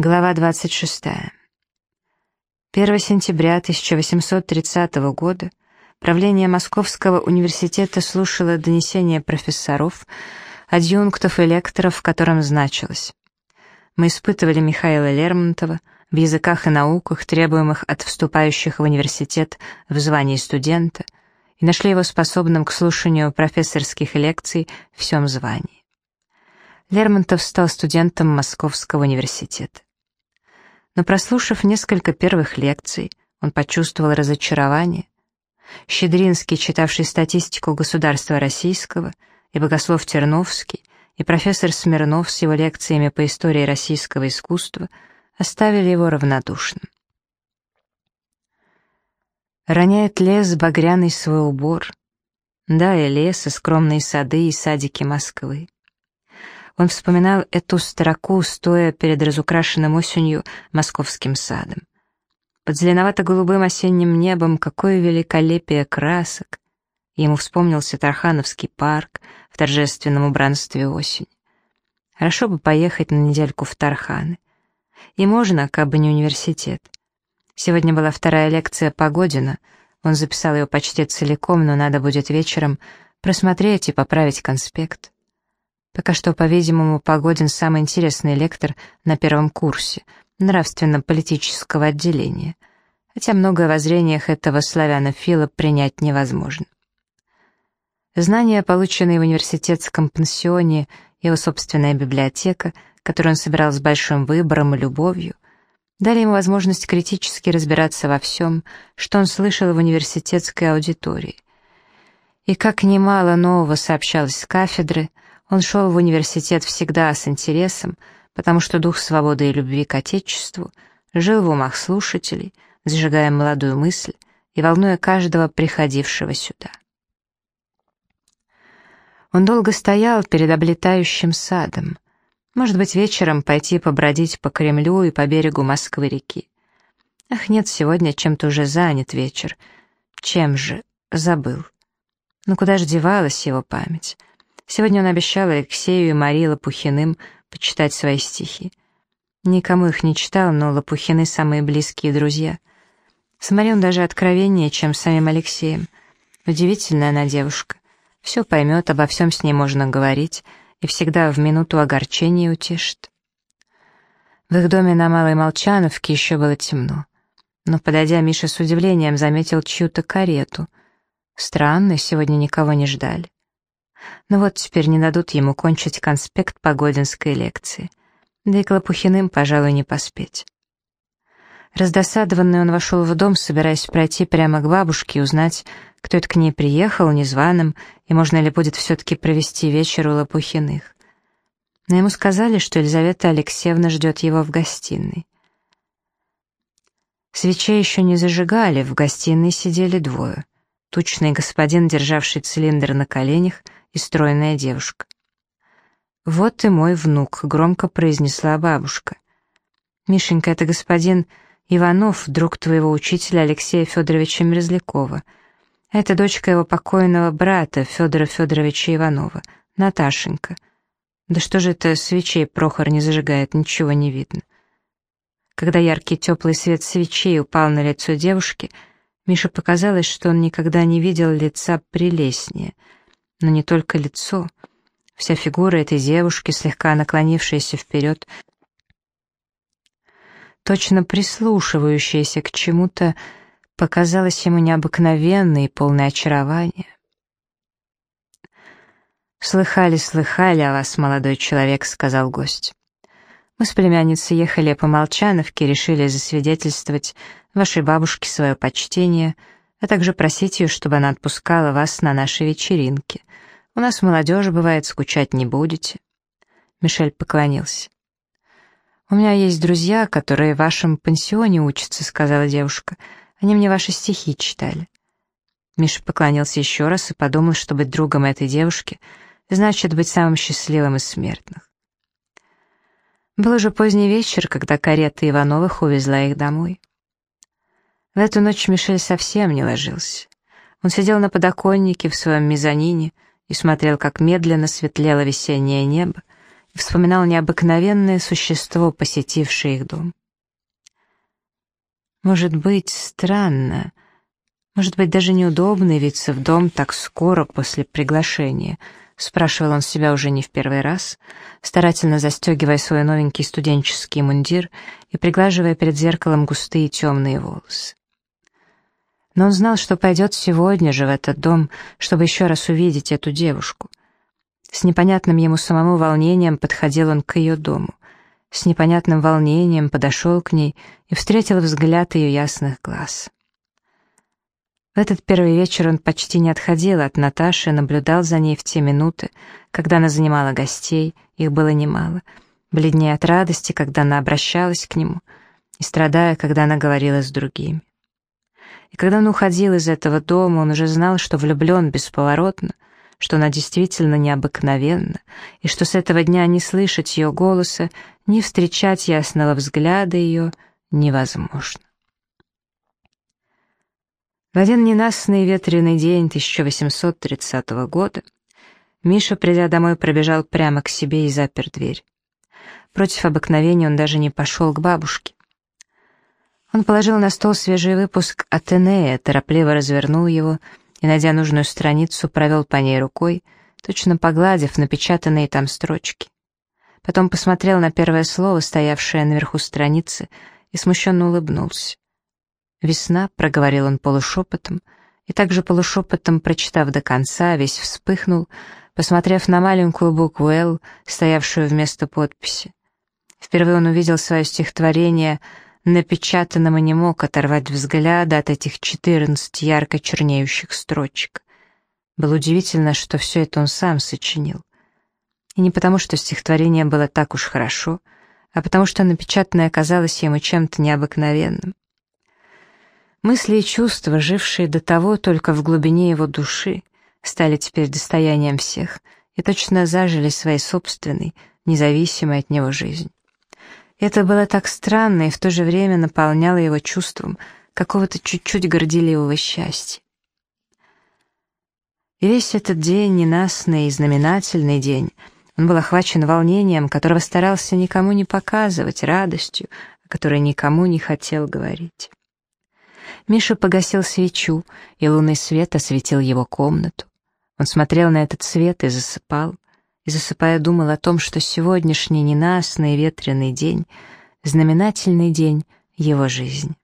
Глава 26. 1 сентября 1830 года правление Московского университета слушало донесения профессоров, адъюнктов и лекторов, в котором значилось. Мы испытывали Михаила Лермонтова в языках и науках, требуемых от вступающих в университет в звании студента, и нашли его способным к слушанию профессорских лекций в всем звании. Лермонтов стал студентом Московского университета. Но прослушав несколько первых лекций, он почувствовал разочарование. Щедринский, читавший статистику государства российского, и богослов Терновский, и профессор Смирнов с его лекциями по истории российского искусства оставили его равнодушным. Роняет лес багряный свой убор, да, и лес, и скромные сады, и садики Москвы. Он вспоминал эту строку, стоя перед разукрашенным осенью московским садом. Под зеленовато-голубым осенним небом какое великолепие красок! Ему вспомнился Тархановский парк в торжественном убранстве осени. Хорошо бы поехать на недельку в Тарханы. И можно, как бы не университет. Сегодня была вторая лекция Погодина. Он записал ее почти целиком, но надо будет вечером просмотреть и поправить конспект. Пока что, по-видимому, Погодин самый интересный лектор на первом курсе нравственно-политического отделения, хотя многое в воззрениях этого славянофила принять невозможно. Знания, полученные в университетском пансионе, его собственная библиотека, которую он собирал с большим выбором и любовью, дали ему возможность критически разбираться во всем, что он слышал в университетской аудитории. И как немало нового сообщалось с кафедры — он шел в университет всегда с интересом, потому что дух свободы и любви к Отечеству жил в умах слушателей, зажигая молодую мысль и волнуя каждого приходившего сюда. Он долго стоял перед облетающим садом. Может быть, вечером пойти побродить по Кремлю и по берегу Москвы-реки. Ах, нет, сегодня чем-то уже занят вечер. Чем же? Забыл. Но ну, куда же девалась его память? Сегодня он обещал Алексею и Марии Лопухиным почитать свои стихи. Никому их не читал, но Лопухины самые близкие друзья. С Марией он даже откровеннее, чем с самим Алексеем. Удивительная она девушка. Все поймет, обо всем с ней можно говорить, и всегда в минуту огорчения утешит. В их доме на Малой Молчановке еще было темно. Но, подойдя, Миша с удивлением заметил чью-то карету. Странно, сегодня никого не ждали. Но вот теперь не дадут ему кончить конспект погодинской лекции. Да и к Лопухиным, пожалуй, не поспеть. Раздосадованный он вошел в дом, собираясь пройти прямо к бабушке и узнать, кто это к ней приехал, незваным, и можно ли будет все-таки провести вечер у Лопухиных. Но ему сказали, что Елизавета Алексеевна ждет его в гостиной. Свечей еще не зажигали, в гостиной сидели двое. Тучный господин, державший цилиндр на коленях — и стройная девушка. «Вот и мой внук», — громко произнесла бабушка. «Мишенька, это господин Иванов, друг твоего учителя Алексея Федоровича Мерзлякова. Это дочка его покойного брата Федора Федоровича Иванова, Наташенька. Да что же это свечей Прохор не зажигает, ничего не видно». Когда яркий теплый свет свечей упал на лицо девушки, Мише показалось, что он никогда не видел лица прелестнее — но не только лицо. Вся фигура этой девушки, слегка наклонившаяся вперед, точно прислушивающаяся к чему-то, показалась ему необыкновенной и полной очарования. «Слыхали, слыхали о вас, молодой человек», — сказал гость. «Мы с племянницей ехали по Молчановке, решили засвидетельствовать вашей бабушке свое почтение, а также просить ее, чтобы она отпускала вас на наши вечеринки. У нас молодежь бывает, скучать не будете». Мишель поклонился. «У меня есть друзья, которые в вашем пансионе учатся», — сказала девушка. «Они мне ваши стихи читали». Миша поклонился еще раз и подумал, что быть другом этой девушки значит быть самым счастливым из смертных. Был уже поздний вечер, когда карета Ивановых увезла их домой. В эту ночь Мишель совсем не ложился. Он сидел на подоконнике в своем мезонине, и смотрел, как медленно светлело весеннее небо, и вспоминал необыкновенное существо, посетившее их дом. Может быть, странно, может быть, даже неудобно явиться в дом так скоро после приглашения, спрашивал он себя уже не в первый раз, старательно застегивая свой новенький студенческий мундир и приглаживая перед зеркалом густые темные волосы. Но он знал, что пойдет сегодня же в этот дом, чтобы еще раз увидеть эту девушку. С непонятным ему самому волнением подходил он к ее дому. С непонятным волнением подошел к ней и встретил взгляд ее ясных глаз. В этот первый вечер он почти не отходил от Наташи, наблюдал за ней в те минуты, когда она занимала гостей, их было немало, бледнее от радости, когда она обращалась к нему, и страдая, когда она говорила с другими. И когда он уходил из этого дома, он уже знал, что влюблен бесповоротно, что она действительно необыкновенна, и что с этого дня не слышать ее голоса, не встречать ясного взгляда ее невозможно. В один ненастный ветреный день 1830 года Миша, придя домой, пробежал прямо к себе и запер дверь. Против обыкновения он даже не пошел к бабушке. Он положил на стол свежий выпуск Атенея, торопливо развернул его и, найдя нужную страницу, провел по ней рукой, точно погладив напечатанные там строчки. Потом посмотрел на первое слово, стоявшее наверху страницы, и смущенно улыбнулся. «Весна», — проговорил он полушепотом, и также полушепотом, прочитав до конца, весь вспыхнул, посмотрев на маленькую букву «Л», стоявшую вместо подписи. Впервые он увидел свое стихотворение — напечатанном и не мог оторвать взгляда от этих четырнадцати ярко чернеющих строчек. Было удивительно, что все это он сам сочинил. И не потому, что стихотворение было так уж хорошо, а потому что напечатанное казалось ему чем-то необыкновенным. Мысли и чувства, жившие до того только в глубине его души, стали теперь достоянием всех и точно зажили своей собственной, независимой от него жизнь. Это было так странно и в то же время наполняло его чувством какого-то чуть-чуть горделивого счастья. И весь этот день, ненастный и знаменательный день, он был охвачен волнением, которого старался никому не показывать, радостью, о которой никому не хотел говорить. Миша погасил свечу, и лунный свет осветил его комнату. Он смотрел на этот свет и засыпал и, засыпая, думал о том, что сегодняшний ненастный ветреный день — знаменательный день его жизни.